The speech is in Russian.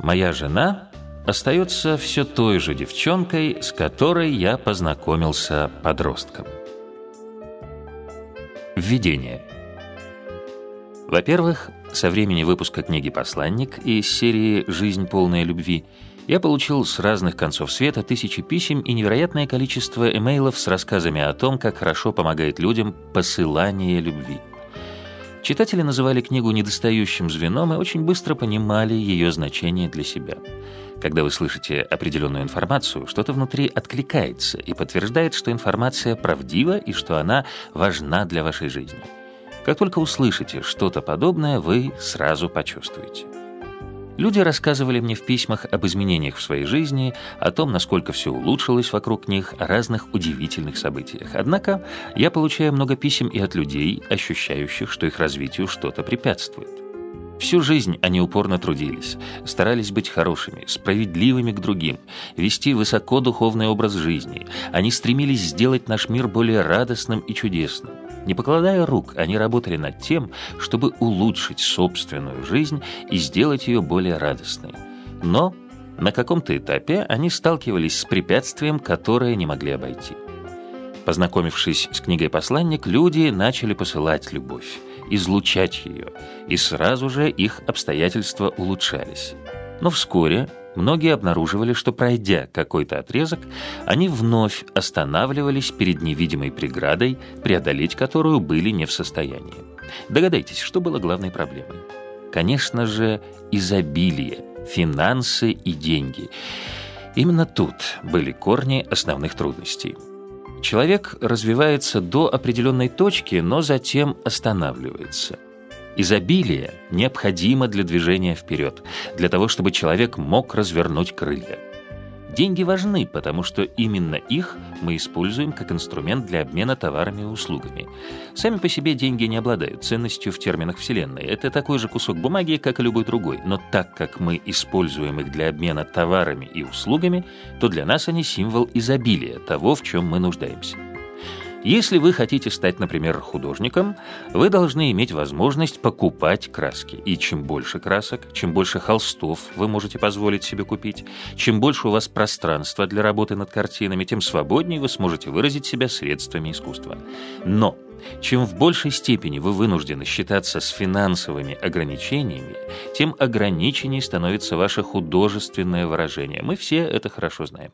Моя жена остается все той же девчонкой, с которой я познакомился подростком. Введение. Во-первых, со времени выпуска книги «Посланник» из серии «Жизнь полная любви» я получил с разных концов света тысячи писем и невероятное количество имейлов с рассказами о том, как хорошо помогает людям посылание любви. Читатели называли книгу недостающим звеном и очень быстро понимали ее значение для себя. Когда вы слышите определенную информацию, что-то внутри откликается и подтверждает, что информация правдива и что она важна для вашей жизни. Как только услышите что-то подобное, вы сразу почувствуете. Люди рассказывали мне в письмах об изменениях в своей жизни, о том, насколько все улучшилось вокруг них, о разных удивительных событиях. Однако я получаю много писем и от людей, ощущающих, что их развитию что-то препятствует. Всю жизнь они упорно трудились, старались быть хорошими, справедливыми к другим, вести высоко духовный образ жизни. Они стремились сделать наш мир более радостным и чудесным. Не покладая рук, они работали над тем, чтобы улучшить собственную жизнь и сделать ее более радостной. Но на каком-то этапе они сталкивались с препятствием, которое не могли обойти. Познакомившись с книгой «Посланник», люди начали посылать любовь, излучать ее, и сразу же их обстоятельства улучшались. Но вскоре многие обнаруживали, что пройдя какой-то отрезок, они вновь останавливались перед невидимой преградой, преодолеть которую были не в состоянии. Догадайтесь, что было главной проблемой? Конечно же, изобилие, финансы и деньги. Именно тут были корни основных трудностей. Человек развивается до определенной точки, но затем останавливается. Изобилие необходимо для движения вперед, для того, чтобы человек мог развернуть крылья. Деньги важны, потому что именно их мы используем как инструмент для обмена товарами и услугами. Сами по себе деньги не обладают ценностью в терминах Вселенной. Это такой же кусок бумаги, как и любой другой. Но так как мы используем их для обмена товарами и услугами, то для нас они символ изобилия, того, в чем мы нуждаемся. Если вы хотите стать, например, художником, вы должны иметь возможность покупать краски. И чем больше красок, чем больше холстов вы можете позволить себе купить, чем больше у вас пространства для работы над картинами, тем свободнее вы сможете выразить себя средствами искусства. Но чем в большей степени вы вынуждены считаться с финансовыми ограничениями, тем ограниченнее становится ваше художественное выражение. Мы все это хорошо знаем.